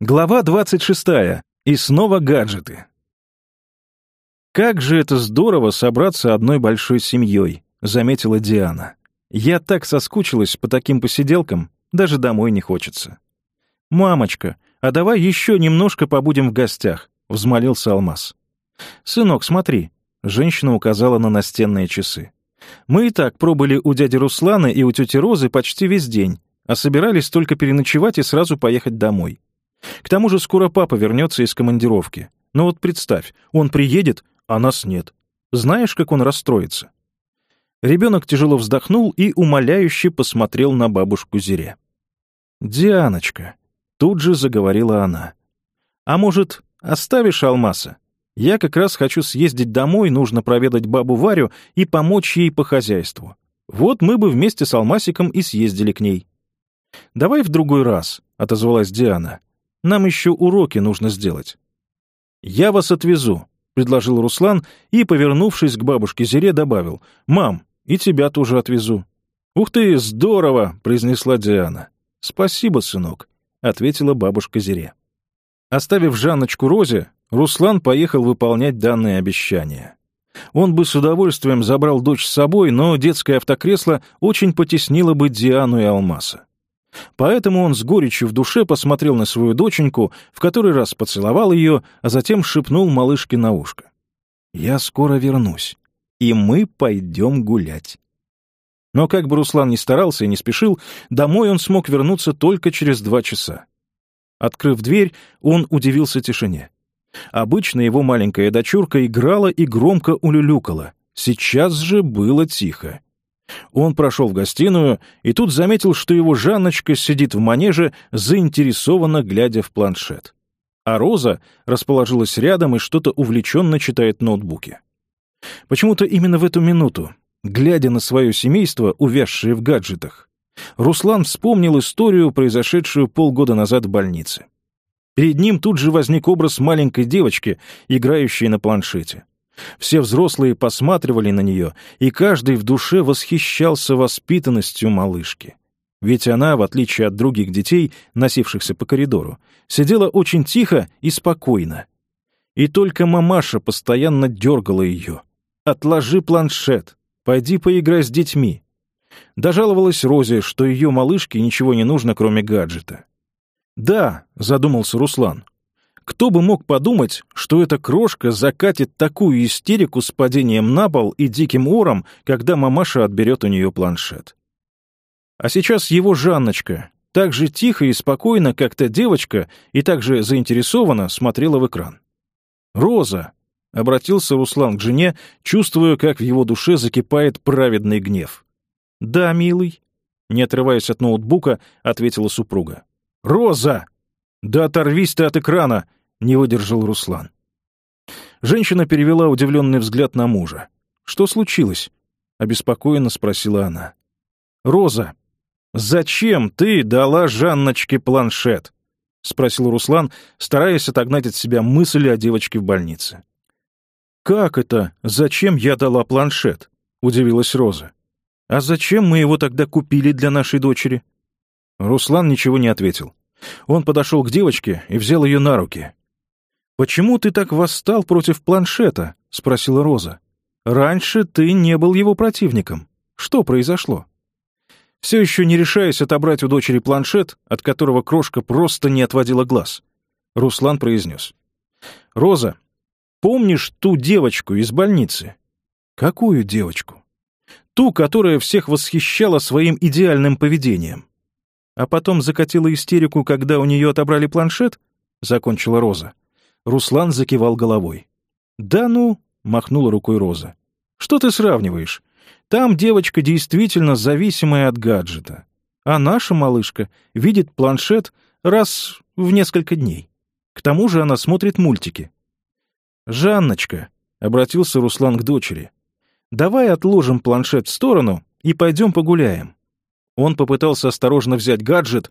Глава 26. И снова гаджеты. «Как же это здорово собраться одной большой семьей», — заметила Диана. «Я так соскучилась по таким посиделкам, даже домой не хочется». «Мамочка, а давай еще немножко побудем в гостях», — взмолился Алмаз. «Сынок, смотри», — женщина указала на настенные часы. «Мы и так пробыли у дяди Руслана и у тети Розы почти весь день, а собирались только переночевать и сразу поехать домой. К тому же скоро папа вернется из командировки. Но вот представь, он приедет, а нас нет. Знаешь, как он расстроится?» Ребенок тяжело вздохнул и умоляюще посмотрел на бабушку Зире. «Дианочка», — тут же заговорила она, — «а может, оставишь алмаза? Я как раз хочу съездить домой, нужно проведать бабу Варю и помочь ей по хозяйству. Вот мы бы вместе с алмасиком и съездили к ней». «Давай в другой раз», — отозвалась Диана. Нам еще уроки нужно сделать». «Я вас отвезу», — предложил Руслан и, повернувшись к бабушке Зире, добавил. «Мам, и тебя тоже отвезу». «Ух ты, здорово!» — произнесла Диана. «Спасибо, сынок», — ответила бабушка Зире. Оставив Жанночку Розе, Руслан поехал выполнять данные обещания. Он бы с удовольствием забрал дочь с собой, но детское автокресло очень потеснило бы Диану и Алмаса. Поэтому он с горечью в душе посмотрел на свою доченьку, в который раз поцеловал ее, а затем шепнул малышке на ушко. «Я скоро вернусь, и мы пойдем гулять». Но как бы Руслан ни старался и не спешил, домой он смог вернуться только через два часа. Открыв дверь, он удивился тишине. Обычно его маленькая дочурка играла и громко улюлюкала. Сейчас же было тихо. Он прошел в гостиную и тут заметил, что его Жанночка сидит в манеже, заинтересованно глядя в планшет. А Роза расположилась рядом и что-то увлеченно читает ноутбуке. Почему-то именно в эту минуту, глядя на свое семейство, увязшее в гаджетах, Руслан вспомнил историю, произошедшую полгода назад в больнице. Перед ним тут же возник образ маленькой девочки, играющей на планшете. Все взрослые посматривали на нее, и каждый в душе восхищался воспитанностью малышки. Ведь она, в отличие от других детей, носившихся по коридору, сидела очень тихо и спокойно. И только мамаша постоянно дергала ее. «Отложи планшет, пойди поиграй с детьми». Дожаловалась Розе, что ее малышке ничего не нужно, кроме гаджета. «Да», — задумался Руслан, кто бы мог подумать, что эта крошка закатит такую истерику с падением на пол и диким ором, когда мамаша отберет у нее планшет. А сейчас его Жанночка так же тихо и спокойно, как та девочка, и так же заинтересованно смотрела в экран. «Роза!» — обратился Руслан к жене, чувствуя, как в его душе закипает праведный гнев. «Да, милый», — не отрываясь от ноутбука, ответила супруга. «Роза!» «Да оторвись ты от экрана!» — не выдержал Руслан. Женщина перевела удивленный взгляд на мужа. «Что случилось?» — обеспокоенно спросила она. «Роза, зачем ты дала Жанночке планшет?» — спросил Руслан, стараясь отогнать от себя мысли о девочке в больнице. «Как это? Зачем я дала планшет?» — удивилась Роза. «А зачем мы его тогда купили для нашей дочери?» Руслан ничего не ответил. Он подошел к девочке и взял ее на руки. «Почему ты так восстал против планшета?» — спросила Роза. «Раньше ты не был его противником. Что произошло?» Все еще не решаясь отобрать у дочери планшет, от которого крошка просто не отводила глаз, Руслан произнес. «Роза, помнишь ту девочку из больницы?» «Какую девочку?» «Ту, которая всех восхищала своим идеальным поведением» а потом закатила истерику, когда у нее отобрали планшет?» — закончила Роза. Руслан закивал головой. «Да ну!» — махнула рукой Роза. «Что ты сравниваешь? Там девочка действительно зависимая от гаджета, а наша малышка видит планшет раз в несколько дней. К тому же она смотрит мультики». «Жанночка», — обратился Руслан к дочери, — «давай отложим планшет в сторону и пойдем погуляем. Он попытался осторожно взять гаджет,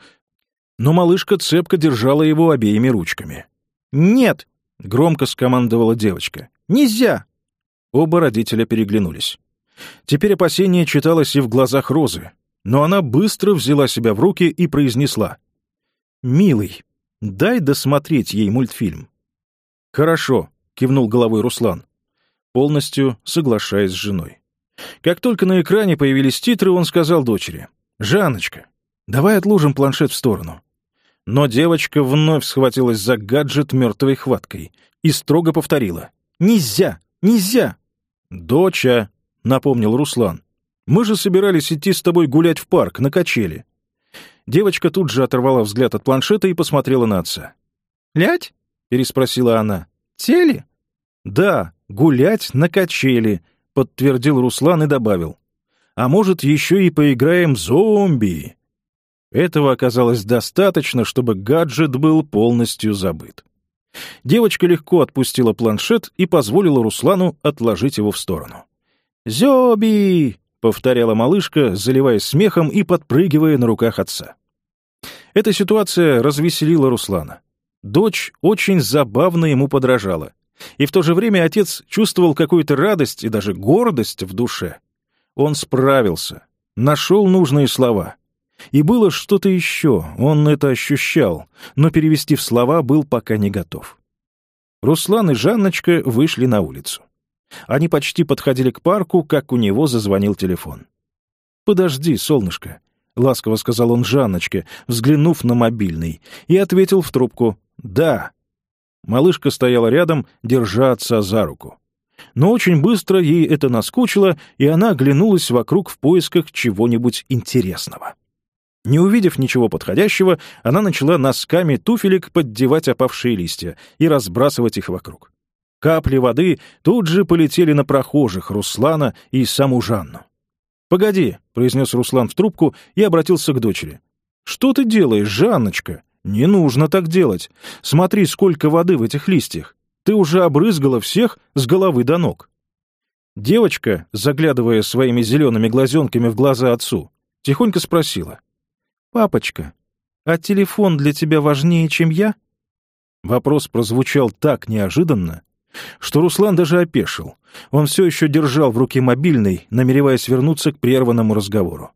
но малышка цепко держала его обеими ручками. «Нет!» — громко скомандовала девочка. «Нельзя!» Оба родителя переглянулись. Теперь опасение читалось и в глазах Розы, но она быстро взяла себя в руки и произнесла. «Милый, дай досмотреть ей мультфильм». «Хорошо», — кивнул головой Руслан, полностью соглашаясь с женой. Как только на экране появились титры, он сказал дочери — «Жаночка, давай отложим планшет в сторону». Но девочка вновь схватилась за гаджет мертвой хваткой и строго повторила. «Нельзя! Нельзя!» «Доча!» — напомнил Руслан. «Мы же собирались идти с тобой гулять в парк, на качели». Девочка тут же оторвала взгляд от планшета и посмотрела на отца. «Лять?» — переспросила она. «Тели?» «Да, гулять на качели», — подтвердил Руслан и добавил а может, еще и поиграем зомби. Этого оказалось достаточно, чтобы гаджет был полностью забыт. Девочка легко отпустила планшет и позволила Руслану отложить его в сторону. «Зёби!» — повторяла малышка, заливаясь смехом и подпрыгивая на руках отца. Эта ситуация развеселила Руслана. Дочь очень забавно ему подражала. И в то же время отец чувствовал какую-то радость и даже гордость в душе — он справился, нашел нужные слова. И было что-то еще, он это ощущал, но перевести в слова был пока не готов. Руслан и Жанночка вышли на улицу. Они почти подходили к парку, как у него зазвонил телефон. «Подожди, солнышко», — ласково сказал он Жанночке, взглянув на мобильный, и ответил в трубку «Да». Малышка стояла рядом, держаться за руку но очень быстро ей это наскучило, и она оглянулась вокруг в поисках чего-нибудь интересного. Не увидев ничего подходящего, она начала носками туфелек поддевать опавшие листья и разбрасывать их вокруг. Капли воды тут же полетели на прохожих Руслана и саму Жанну. «Погоди», — произнес Руслан в трубку и обратился к дочери. «Что ты делаешь, Жанночка? Не нужно так делать. Смотри, сколько воды в этих листьях. Ты уже обрызгала всех с головы до ног». Девочка, заглядывая своими зелеными глазенками в глаза отцу, тихонько спросила. «Папочка, а телефон для тебя важнее, чем я?» Вопрос прозвучал так неожиданно, что Руслан даже опешил. Он все еще держал в руке мобильный, намереваясь вернуться к прерванному разговору.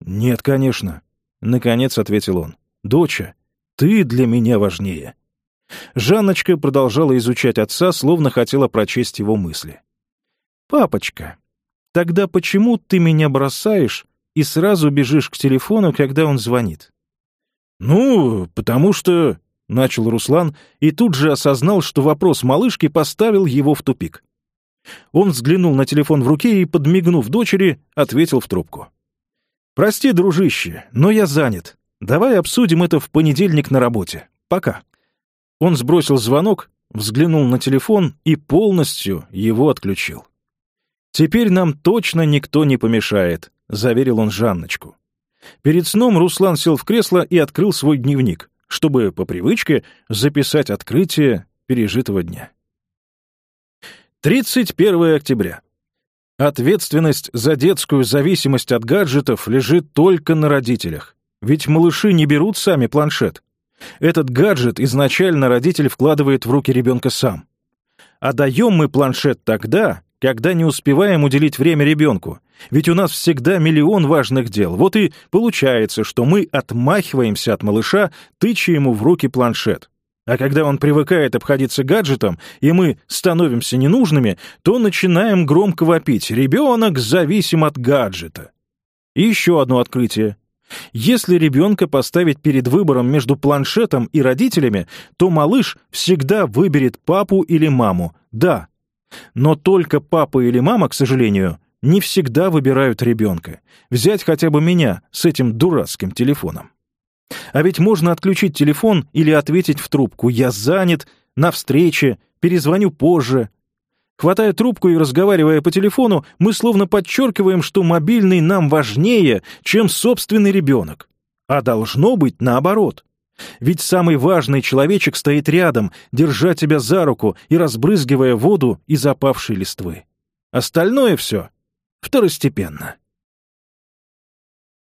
«Нет, конечно», — наконец ответил он. «Доча, ты для меня важнее». Жанночка продолжала изучать отца, словно хотела прочесть его мысли. «Папочка, тогда почему ты меня бросаешь и сразу бежишь к телефону, когда он звонит?» «Ну, потому что...» — начал Руслан и тут же осознал, что вопрос малышки поставил его в тупик. Он взглянул на телефон в руке и, подмигнув дочери, ответил в трубку. «Прости, дружище, но я занят. Давай обсудим это в понедельник на работе. Пока». Он сбросил звонок, взглянул на телефон и полностью его отключил. «Теперь нам точно никто не помешает», — заверил он Жанночку. Перед сном Руслан сел в кресло и открыл свой дневник, чтобы, по привычке, записать открытие пережитого дня. 31 октября. Ответственность за детскую зависимость от гаджетов лежит только на родителях. Ведь малыши не берут сами планшет, этот гаджет изначально родитель вкладывает в руки ребенка сам. А даем мы планшет тогда, когда не успеваем уделить время ребенку. Ведь у нас всегда миллион важных дел. Вот и получается, что мы отмахиваемся от малыша, тыча ему в руки планшет. А когда он привыкает обходиться гаджетом, и мы становимся ненужными, то начинаем громко вопить «Ребенок зависим от гаджета». И еще одно открытие. Если ребенка поставить перед выбором между планшетом и родителями, то малыш всегда выберет папу или маму, да. Но только папа или мама, к сожалению, не всегда выбирают ребенка. Взять хотя бы меня с этим дурацким телефоном. А ведь можно отключить телефон или ответить в трубку «я занят», «на встрече», «перезвоню позже», Хватая трубку и разговаривая по телефону, мы словно подчеркиваем, что мобильный нам важнее, чем собственный ребенок. А должно быть наоборот. Ведь самый важный человечек стоит рядом, держа тебя за руку и разбрызгивая воду из опавшей листвы. Остальное все второстепенно.